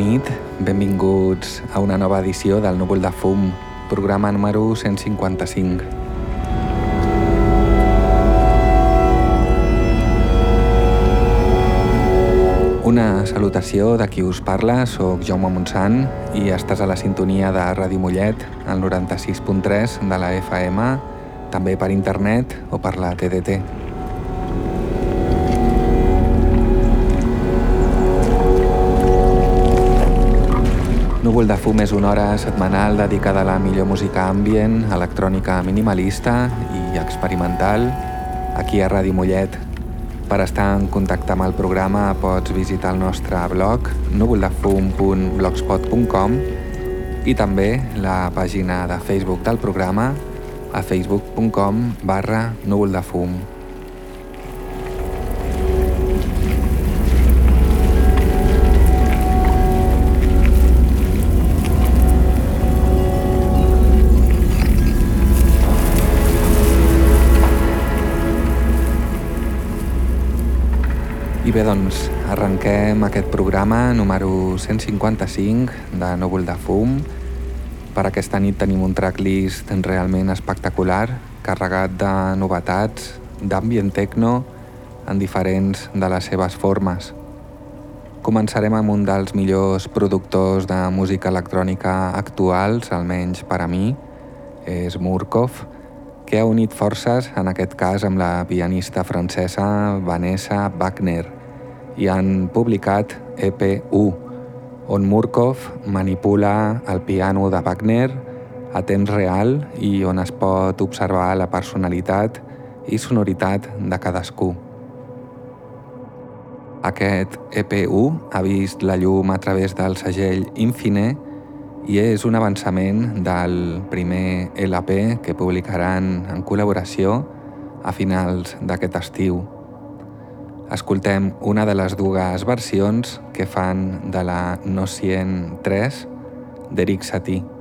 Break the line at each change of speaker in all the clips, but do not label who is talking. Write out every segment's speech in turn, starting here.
Nit. Benvinguts a una nova edició del Núvol de Fum, programa número 155. Una salutació de qui us parla, sóc Jaume Montsant i estàs a la sintonia de Ràdio Mollet, al 96.3 de la FM, també per internet o per la TDT. Núvol de fum és una hora setmanal dedicada a la millor música ambient, electrònica minimalista i experimental, aquí a Ràdio Mollet. Per estar en contacte amb el programa pots visitar el nostre blog núvoldefum.blogspot.com i també la pàgina de Facebook del programa a facebook.com barra núvoldefum. I bé, doncs, arrenquem aquest programa número 155 de Núvol de Fum. Per aquesta nit tenim un tracklist realment espectacular, carregat de novetats, d'ambient techno, en diferents de les seves formes. Començarem amb un dels millors productors de música electrònica actuals, almenys per a mi, és Murkov, que ha unit forces, en aquest cas amb la pianista francesa Vanessa Wagner, i han publicat EP1, on Murkov manipula el piano de Wagner a temps real i on es pot observar la personalitat i sonoritat de cadascú. Aquest EP1 ha vist la llum a través del segell Infine i és un avançament del primer LP que publicaran en col·laboració a finals d'aquest estiu. Escoltem una de les dues versions que fan de la Nocien 3 d'Eric Satie.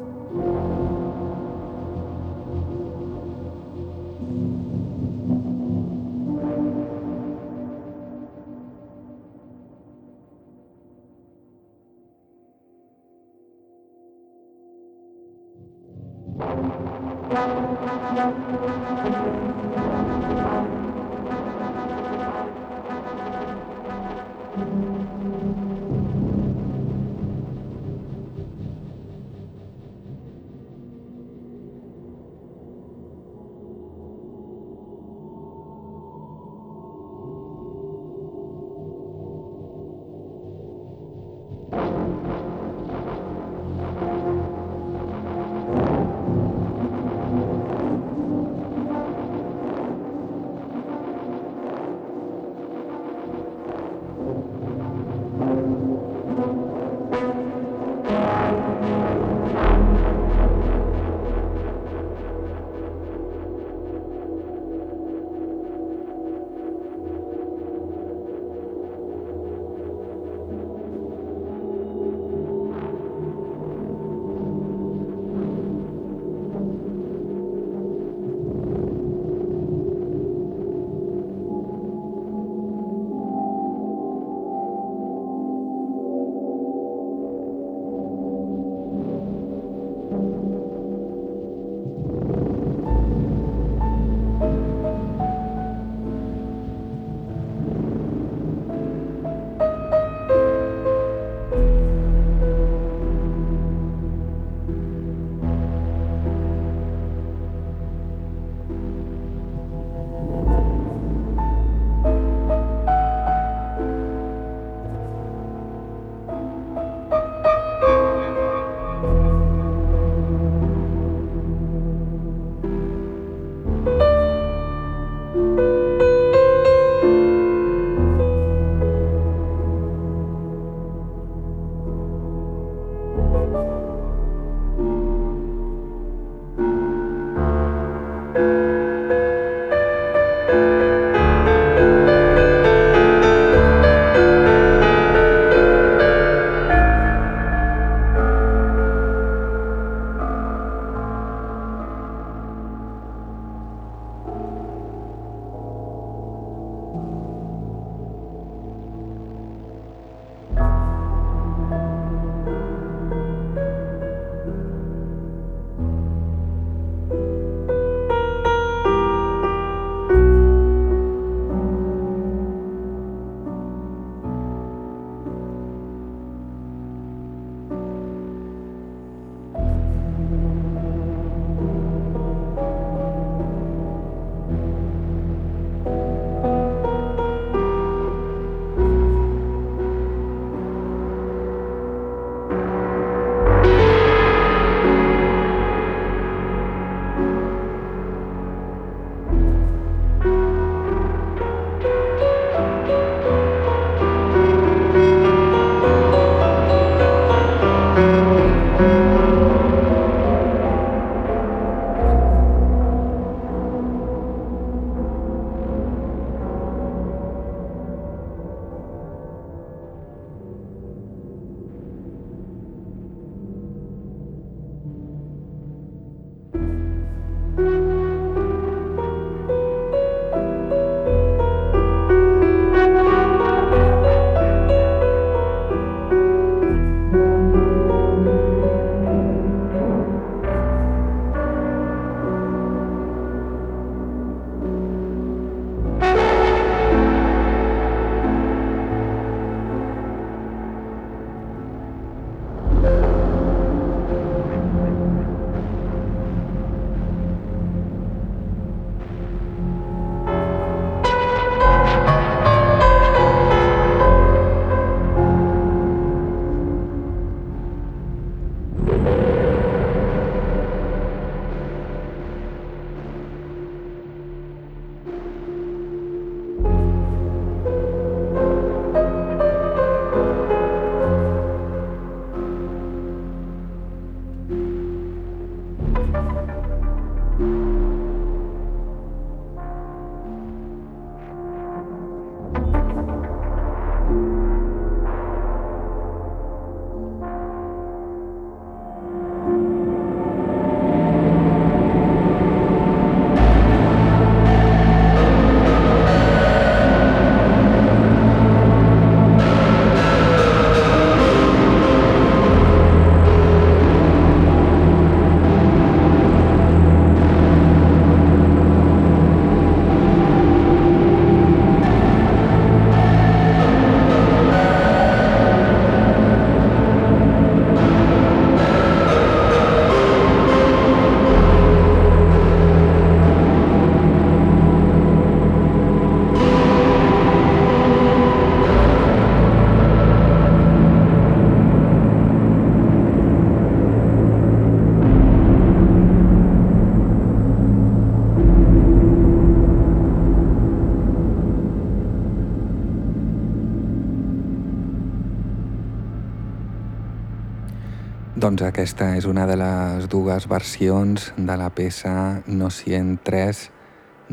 Doncs aquesta és una de les dues versions de la peça No 103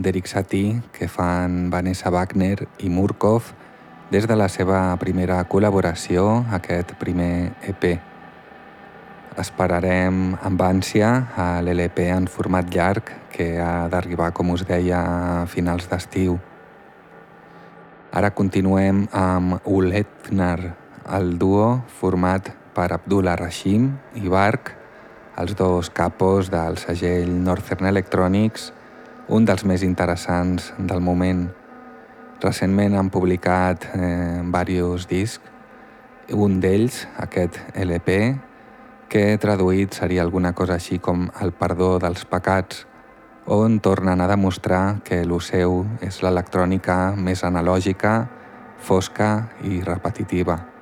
d'Eric Satie que fan Vanessa Wagner i Murkov des de la seva primera col·laboració, aquest primer EP. Esperarem amb ànsia a l'LP en format llarg que ha d'arribar, com us deia, a finals d'estiu. Ara continuem amb Uletnar, el duo format per Abdullah Rashim i Bark, els dos capos del segell Northern Electronics, un dels més interessants del moment. Recentment han publicat eh, diversos discs, un d'ells, aquest LP, que traduït seria alguna cosa així com El perdó dels pecats, on tornen a demostrar que el seu és l'electrònica més analògica, fosca i repetitiva.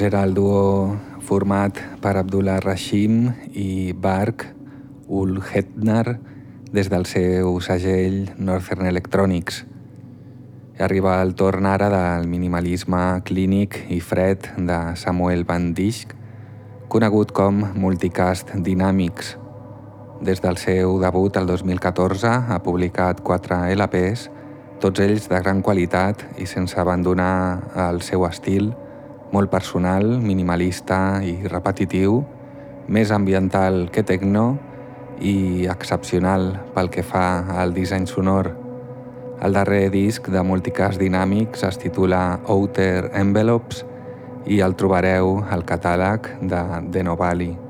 Doncs era el duo format per Abdullah Rashim i Bark Ulhetnar des del seu segell Northern Electronics. Arriba el torn ara del minimalisme clínic i fred de Samuel Van Dijk, conegut com Multicast Dynamics. Des del seu debut el 2014 ha publicat 4 LPs, tots ells de gran qualitat i sense abandonar el seu estil, molt personal, minimalista i repetitiu, més ambiental que tecno i excepcional pel que fa al disseny sonor. El darrer disc de Multicast Dynamics es titula Outer Envelopes i el trobareu al catàleg de Denovali.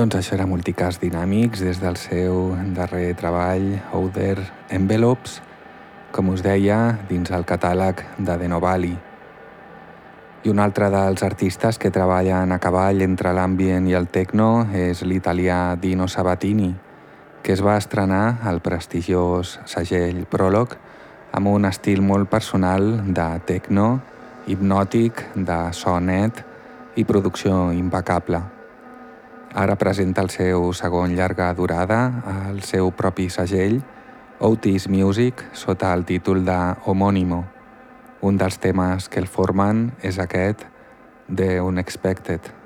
Doncs això era Multicast Dynamics des del seu darrer treball Outer Envelopes, com us deia, dins el catàleg de Denovali. I un altre dels artistes que treballen a cavall entre l'ambient i el techno és l'italià Dino Sabatini, que es va estrenar al prestigiós segell Prolog amb un estil molt personal de techno, hipnòtic, de so net i producció impecable. Ara presenta el seu segon llarga durada al seu propi segell, Otis Music, sota el títol de Homónimo. Un dels temes que el formen és aquest, The Unexpected.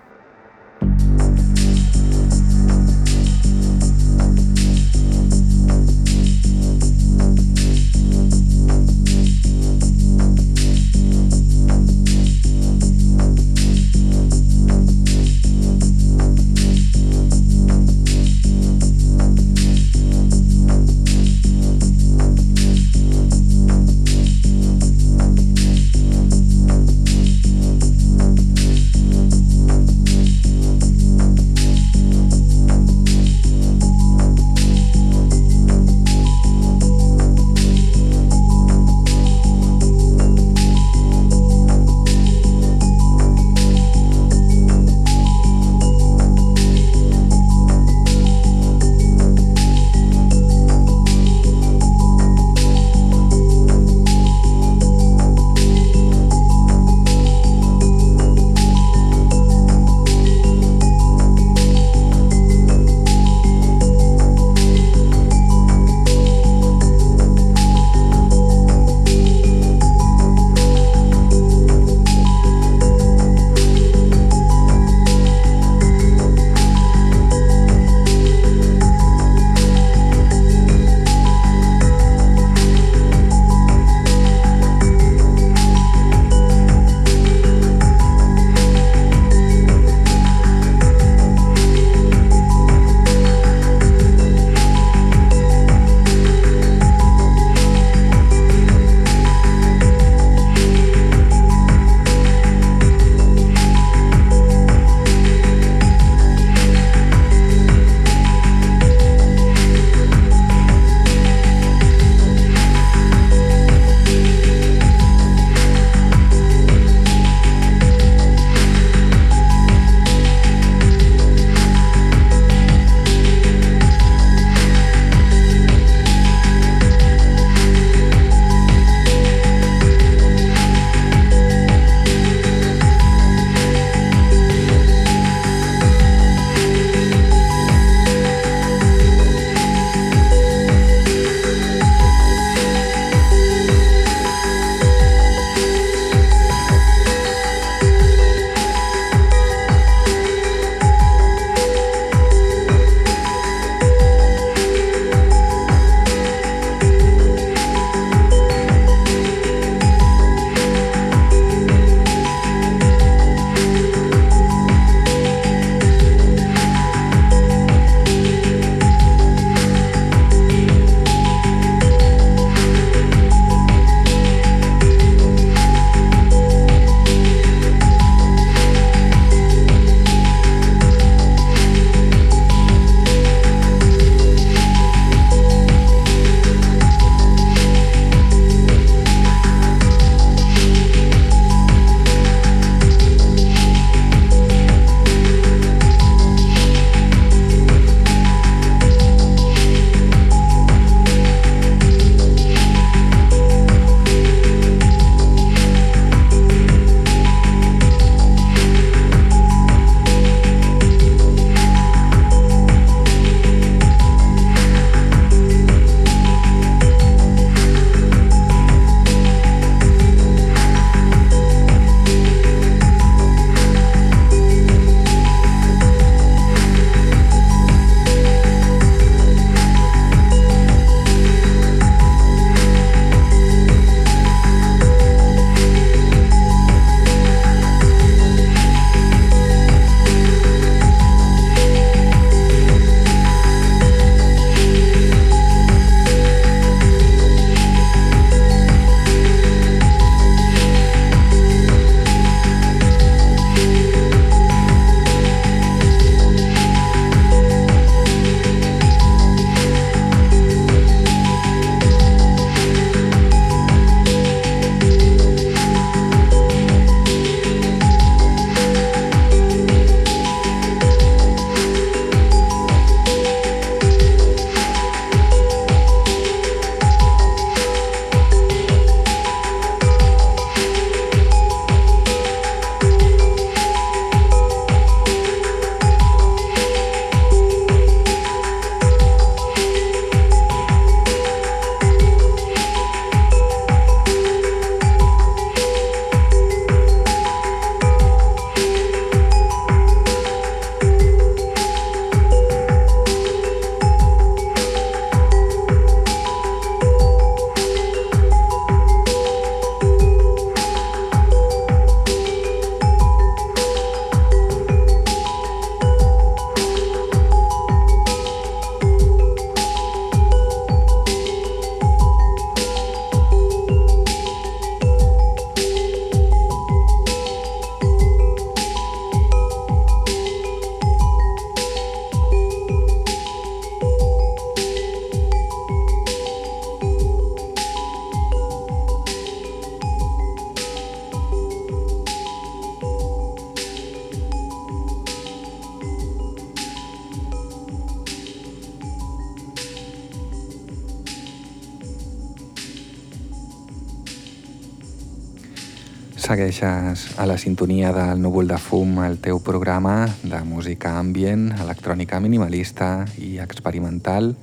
Segueixes a la sintonia del núvol de fum, el teu programa de música ambient, electrònica minimalista i experimental,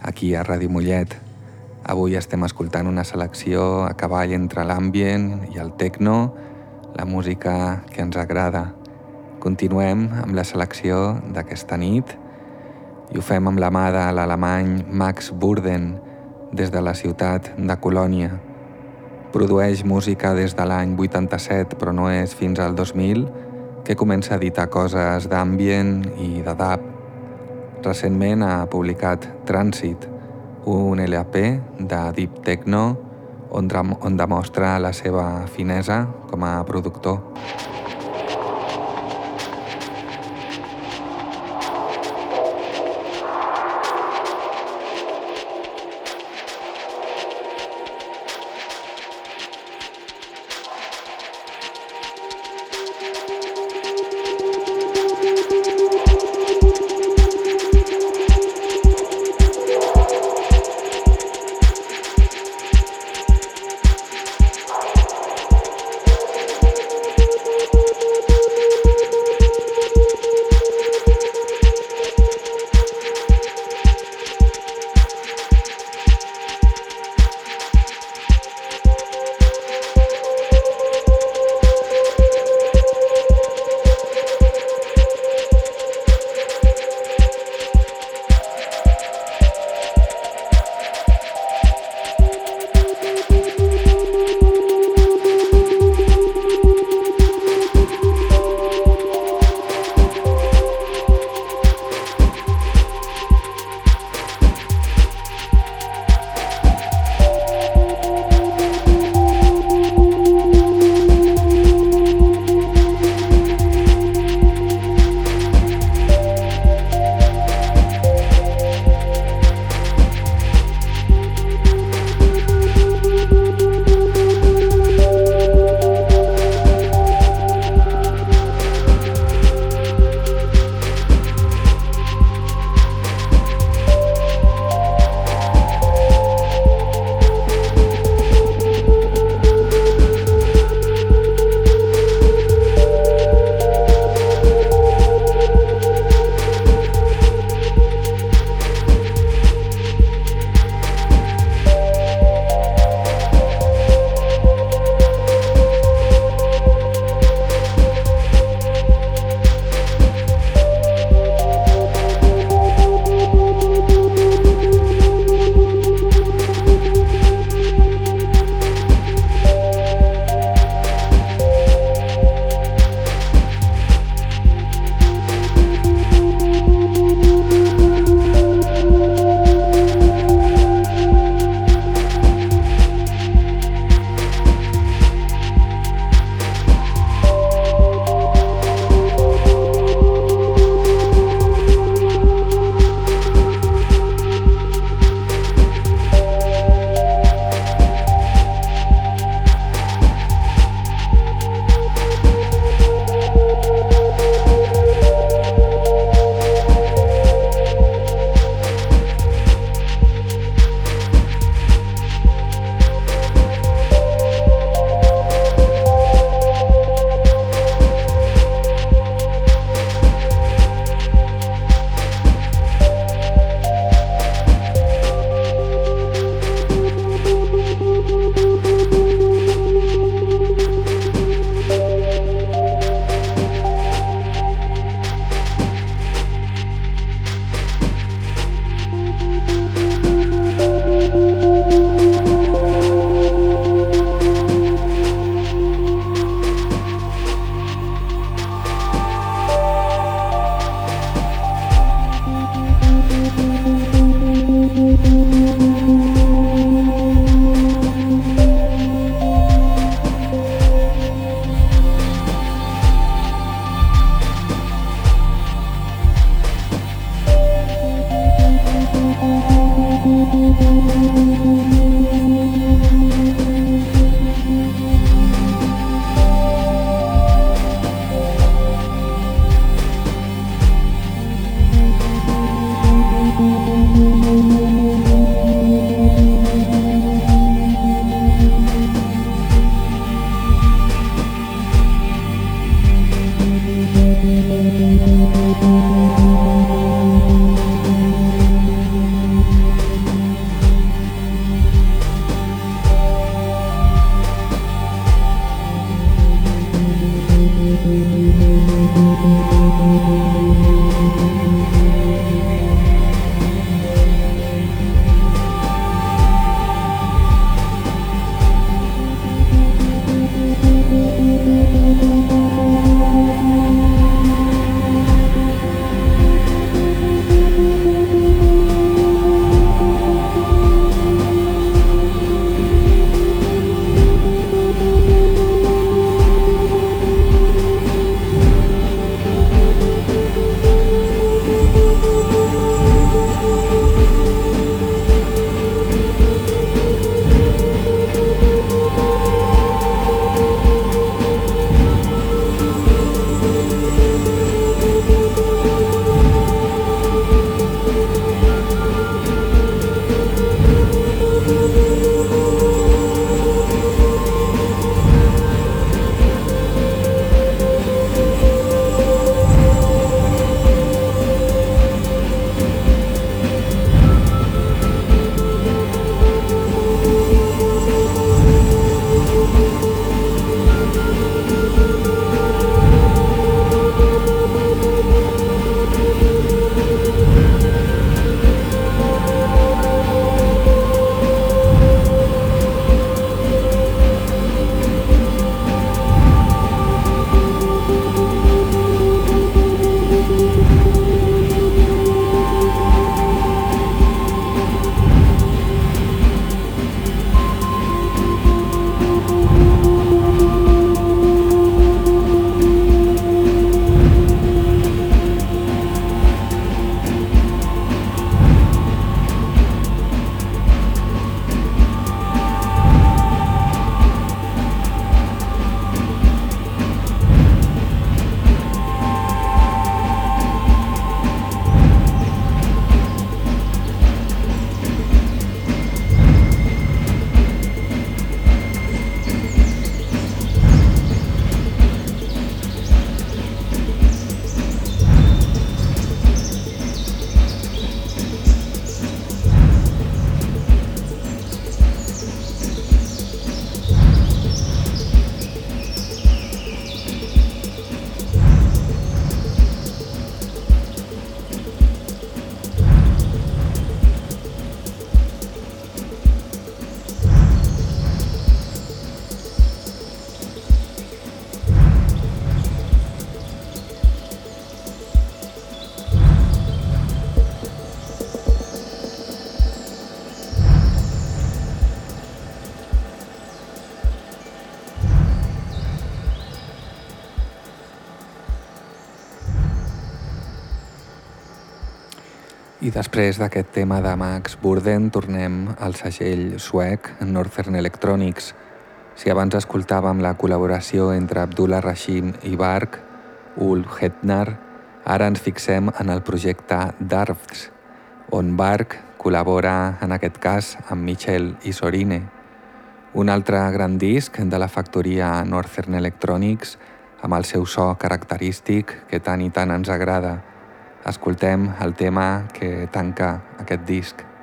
aquí a Ràdio Mollet. Avui estem escoltant una selecció a cavall entre l'ambient i el techno, la música que ens agrada. Continuem amb la selecció d'aquesta nit i ho fem amb la mà de l'alemany Max Burden des de la ciutat de Colònia. Produeix música des de l'any 87, però no és fins al 2000 que comença a editar coses d'ambient i de. Recentment ha publicat Transit, un LP de Deep Techno on, on demostra la seva finesa com a productor. Després d'aquest tema de Max Burden tornem al segell suec Northern Electronics. Si abans escoltàvem la col·laboració entre Abdullah Rashim i Bark, Ul Hetnar, ara ens fixem en el projecte Darfts, on Bark col·labora en aquest cas amb Michel Isorine. Un altre gran disc de la factoria Northern Electronics amb el seu so característic que tant i tant ens agrada, escoltem el tema que tanca aquest disc.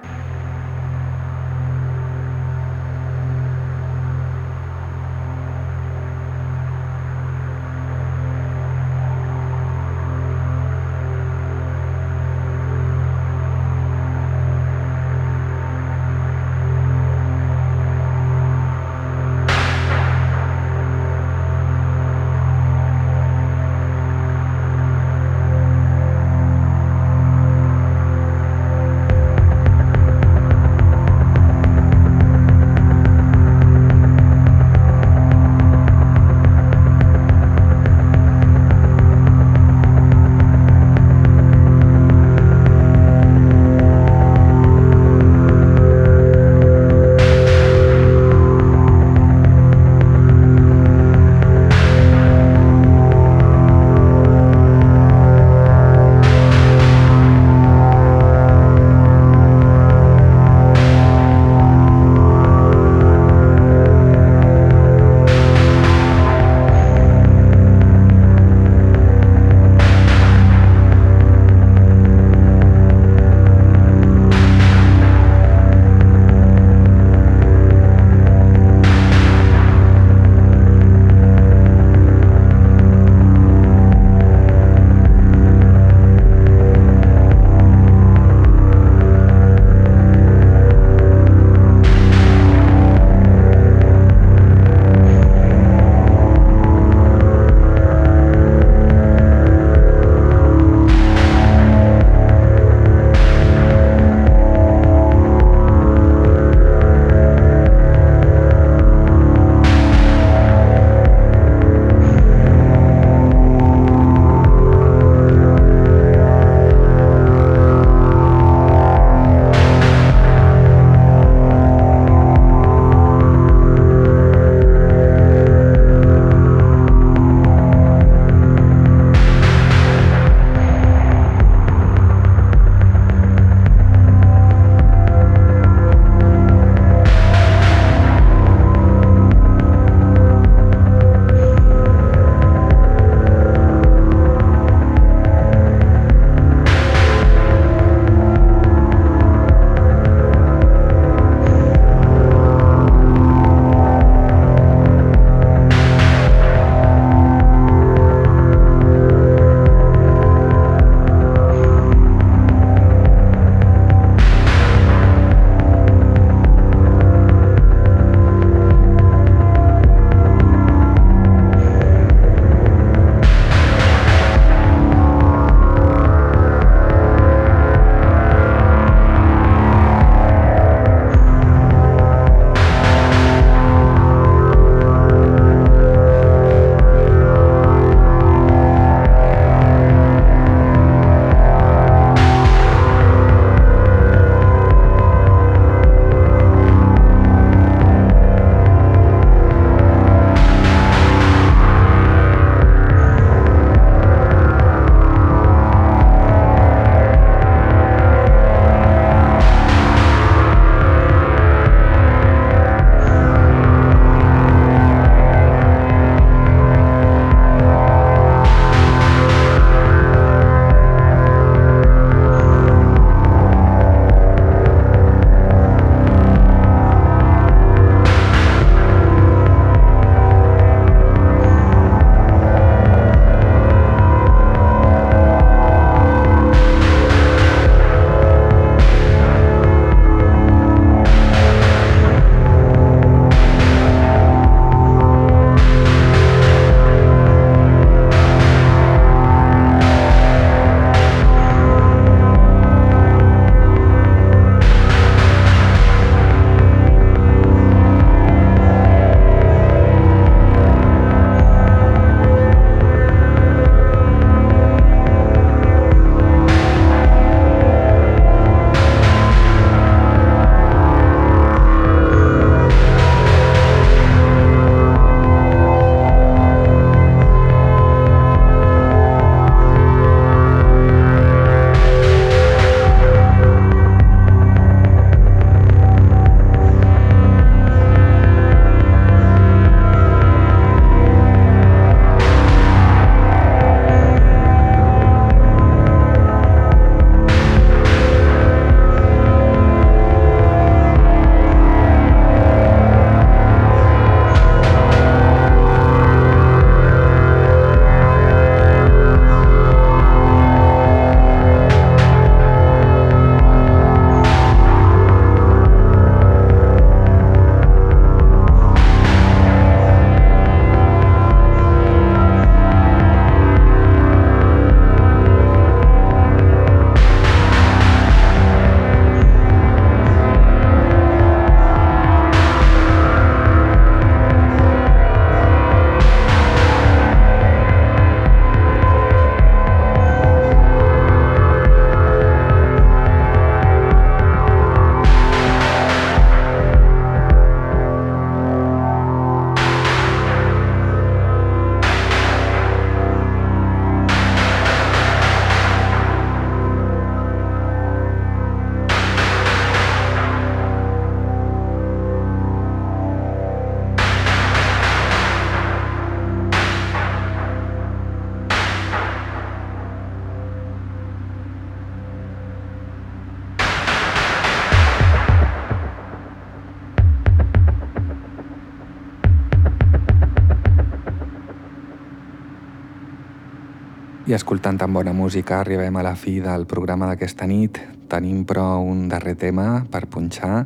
Escoltant tan bona música arribem a la fi del programa d'aquesta nit. Tenim però un darrer tema per punxar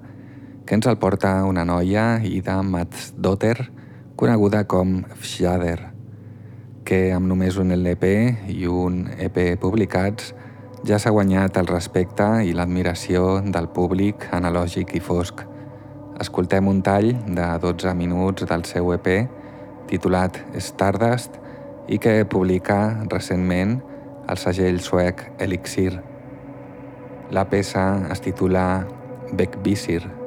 que ens el porta una noia, Ida Matsdotter, coneguda com Fjader, que amb només un LP i un EP publicats ja s'ha guanyat el respecte i l'admiració del públic analògic i fosc. Escoltem un tall de 12 minuts del seu EP titulat Stardust i que publica recentment el segell suec Elixir. La peça es titula Beckvisir. I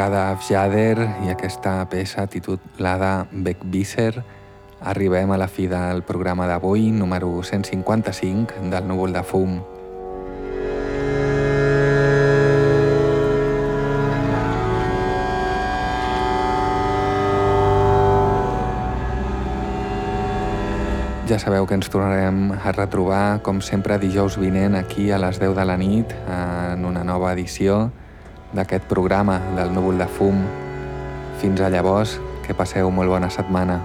amb la música de Fjader i aquesta peça titulada Beckvisser arribem a la fi del programa d'avui, número 155 del Núvol de Fum. Ja sabeu que ens tornarem a retrobar, com sempre, dijous vinent aquí a les 10 de la nit en una nova edició d'aquest programa del Núvol de Fum. Fins a llavors, que passeu molt bona setmana.